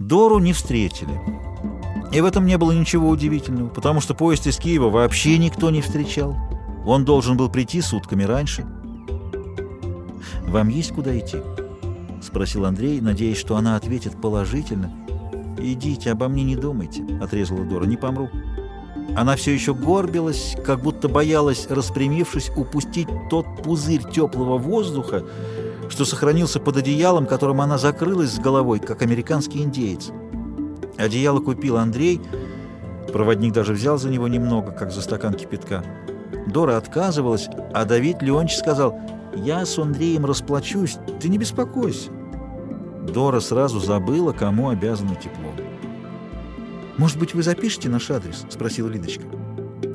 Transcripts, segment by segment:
Дору не встретили. И в этом не было ничего удивительного, потому что поезд из Киева вообще никто не встречал. Он должен был прийти сутками раньше. «Вам есть куда идти?» — спросил Андрей, надеясь, что она ответит положительно. «Идите, обо мне не думайте», — отрезала Дора, — «не помру». Она все еще горбилась, как будто боялась, распрямившись, упустить тот пузырь теплого воздуха, что сохранился под одеялом, которым она закрылась с головой, как американский индеец. Одеяло купил Андрей, проводник даже взял за него немного, как за стакан кипятка. Дора отказывалась, а Давид Леонч сказал, «Я с Андреем расплачусь, ты не беспокойся». Дора сразу забыла, кому обязана тепло. «Может быть, вы запишете наш адрес?» — спросила Лидочка.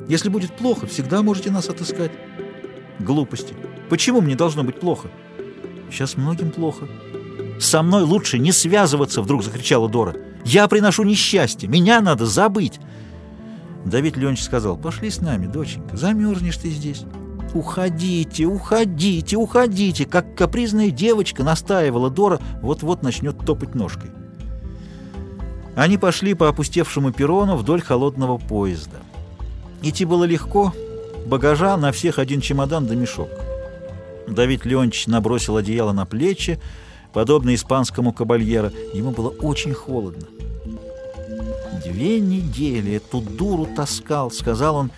«Если будет плохо, всегда можете нас отыскать». «Глупости. Почему мне должно быть плохо?» «Сейчас многим плохо». «Со мной лучше не связываться!» — вдруг закричала Дора. «Я приношу несчастье! Меня надо забыть!» Давид Леонидович сказал, «Пошли с нами, доченька, замерзнешь ты здесь». «Уходите, уходите, уходите!» Как капризная девочка настаивала Дора, вот-вот начнет топать ножкой. Они пошли по опустевшему перрону вдоль холодного поезда. Идти было легко, багажа на всех один чемодан да мешок. Давид Леонтьевич набросил одеяло на плечи, подобно испанскому кабальера. Ему было очень холодно. «Две недели эту дуру таскал», — сказал он,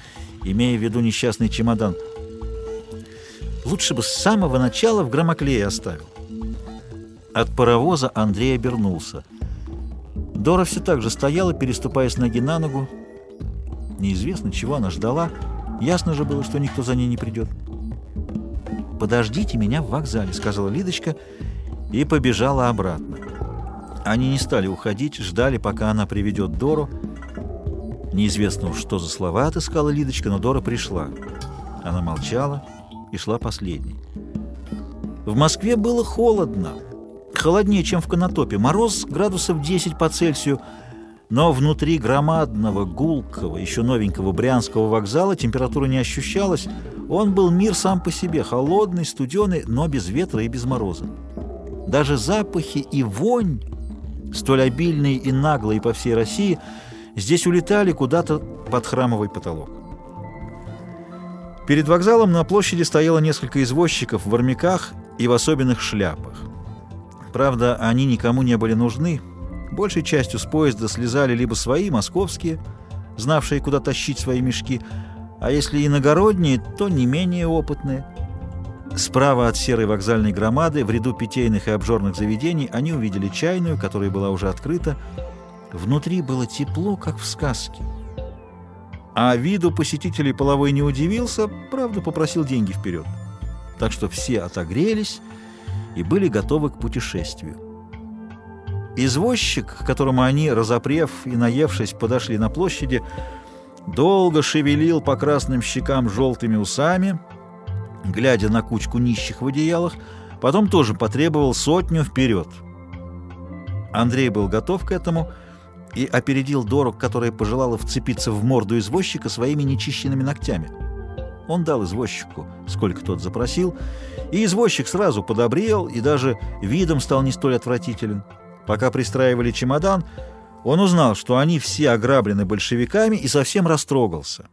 имея в виду несчастный чемодан. «Лучше бы с самого начала в громоклее оставил». От паровоза Андрей обернулся. Дора все так же стояла, переступая с ноги на ногу. Неизвестно, чего она ждала. Ясно же было, что никто за ней не придет. «Подождите меня в вокзале», — сказала Лидочка и побежала обратно. Они не стали уходить, ждали, пока она приведет Дору. Неизвестно уж, что за слова отыскала Лидочка, но Дора пришла. Она молчала и шла последней. В Москве было холодно, холоднее, чем в Конотопе. Мороз градусов 10 по Цельсию, но внутри громадного, гулкого, еще новенького Брянского вокзала температура не ощущалась. Он был мир сам по себе, холодный, студеный, но без ветра и без мороза. Даже запахи и вонь, столь обильные и наглые по всей России, здесь улетали куда-то под храмовый потолок. Перед вокзалом на площади стояло несколько извозчиков в армяках и в особенных шляпах. Правда, они никому не были нужны. Большей частью с поезда слезали либо свои, московские, знавшие, куда тащить свои мешки, а если иногородние, то не менее опытные. Справа от серой вокзальной громады, в ряду питейных и обжорных заведений, они увидели чайную, которая была уже открыта. Внутри было тепло, как в сказке. А виду посетителей половой не удивился, правда, попросил деньги вперед. Так что все отогрелись и были готовы к путешествию. Извозчик, к которому они, разопрев и наевшись, подошли на площади, долго шевелил по красным щекам желтыми усами, глядя на кучку нищих в одеялах, потом тоже потребовал сотню вперед. Андрей был готов к этому и опередил Дорог, которая пожелала вцепиться в морду извозчика своими нечищенными ногтями. Он дал извозчику, сколько тот запросил, и извозчик сразу подобрел и даже видом стал не столь отвратителен. Пока пристраивали чемодан, он узнал, что они все ограблены большевиками и совсем растрогался.